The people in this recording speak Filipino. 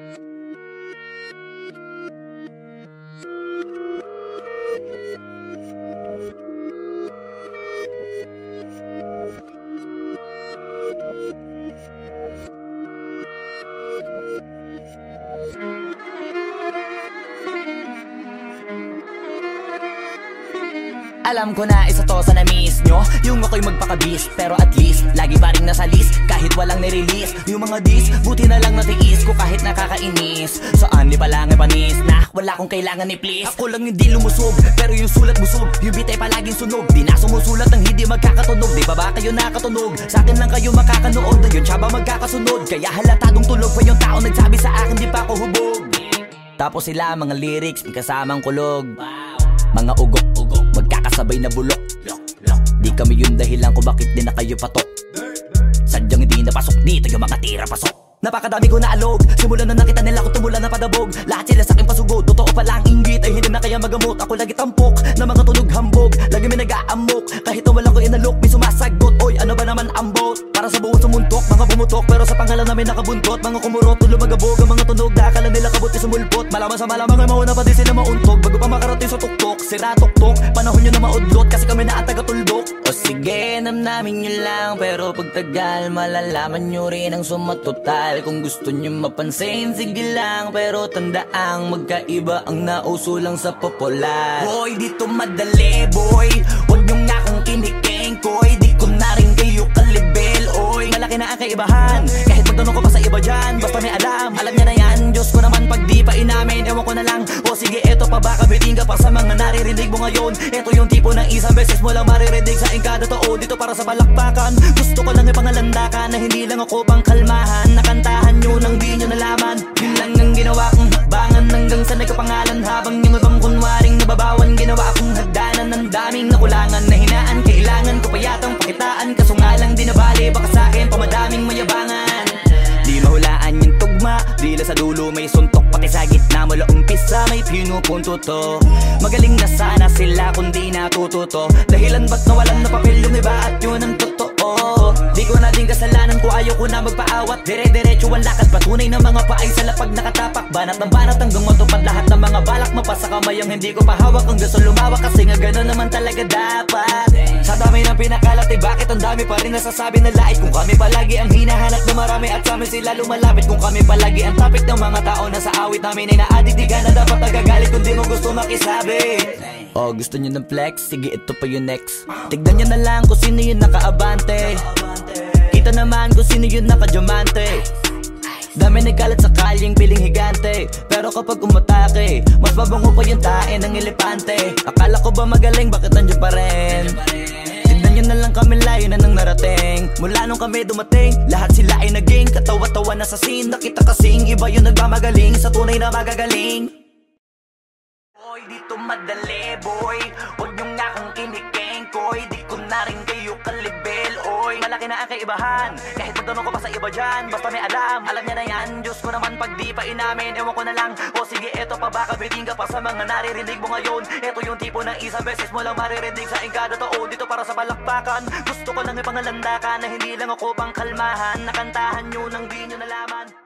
Thank you. Alam ko na isa to sa na-miss nyo. Yung ako'y magpakabis Pero at least, lagi pa rin nasa list. Kahit walang nirelease Yung mga dis, buti na lang natiis ko kahit nakakainis. Saan ni palang panis na Wala kong kailangan ni please. Ako lang hindi lumusog Pero yung sulat busog. Yung bitay palaging sunog. Di na sumusulat ng hindi magkakatunog. Di ba ba kayo nakatunog? Sa akin lang kayo makakanood. Ayun siya ba magkakasunod? Kaya halatadong tulog pa yung tao. Nagsabi sa akin di pa ako hubog. Tapos sila mga lyrics May kasamang kulog. Mga ugok-ugok Magkakasabay na bulok Di kami yung dahilan kung bakit di na kayo patok. Sadyang hindi napasok dito yung mga tira pasok. Napakadami ko na alog Simula na nakita nila ko tumula na padabog. Lahat sila sa akin pasugod Totoo pa lang inggit Ay hindi na kaya magamot. Ako lagi tampok Na mga tunog hambog Lagi may nag-aamok. Kahit na wala ko inalok naman ang boat. Para sa buong sumuntok Mga bumutok. Pero sa pangalan namin nakabuntot. Mga kumurot Tulo magabog Ang mga tunog. Na akala nila kabut sumulpot. Malaman sa malamang Ay mauna pa din sila mauntog. Bago pa makarating sa tuktok Sira tuktok. Panahon nyo na maudlot Kasi kami na ang taga-tuldok O sige namnamin nyo lang. Pero pag tagal Malalaman nyo rin ang sumatotal. Kung gusto nyo mapansin Sige lang. Pero tandaang Magkaiba ang nauso lang sa popular. Boy dito madali boy. Huwag nyo nga akong kinikengkoy Basta may alam Alam niya na yan. Diyos ko naman pag di pa inamin Ewan ko na lang. O sige eto pa ba kabiting ka pa sa mga naririnig mo ngayon? Eto yung tipo ng isang beses mo lang maririnig sa engkada totoo Dito para sa balakbakan. Gusto ko lang ipangalandakan Na hindi lang ako pang kalmahan. Nakantahan nyo nang di nyo nalaman. Yun lang ang ginawa kong hakbangan Hanggang sa nagkapangalan. Habang yung ibang kunwaring nababawan Ginawa akong hagdanan ng daming nakulangan Na hinaan. Kailangan ko pa yatang pakitaan Kaso nga lang di Baka Dila sa dulo may suntok Pati sa gitna mula umpisa may pinupunto to. Magaling na sana sila kung di natututo. Dahilan ba't nawalan na papel yung iba at yun ang totoo? Di ko na din kasalanan ko ayaw ko na magpaawat. Dire-diretso ang lakad patunay ng mga paay sa lapag nakatapak. Banat ng banat hanggang matupad lahat ng mga balak Mapasa kamay ang hindi ko pahawak Ang gusto lumawak kasi nga gano'n naman talaga dapat. Sa dami ng pinakalat eh bakit ang dami pa rin nasasabi na lait Kung kami na marami At sa amin sila lumalapit. Kung kami palagi ang topic ng mga tao na sa awit namin Ay na-addict di ka na dapat nagagalit Kung di mo gusto makisabi. Oh gusto nyo ng flex? Sige ito pa yung next. Tignan nyo na lang kung sino yung nakaabante. Kita naman kung sino yung nakadiamante Dami nagkalat sa kalyeng piling higante. Pero kapag umatake Mas mabango pa yung tae ng elepante. Akala ko ba magaling? Bakit nandiyan pa rin? Tignan nyo na lang kami layo na narating Mula nung kami dumating Lahat sila ay naging katawa-tawa na sa scene. Nakita kasing iba yung nagmamagaling Sa tunay na magagaling. Boy, dito madali, boy. Huwag nyo nga akong kinikengkoy Di ko na rin kayo kalibel, oy. Malaki na ang kaibahan. Kahit magtanong ko pa sa iba dyan Basta may alam, alam niya na yan Diyos ko naman pag di pa inamin Ewan ko na lang. O sige, eto pa ba? Kabiting ka pa sa mga naririnig mo ngayon. Eto yung tipo ng isang beses mo lang maririnig Sa engkada dito para sa balakbakan Gusto ko lang ipangalandakan Na hindi lang ako pang kalmahan Nakantahan nyo nang di nyo nalaman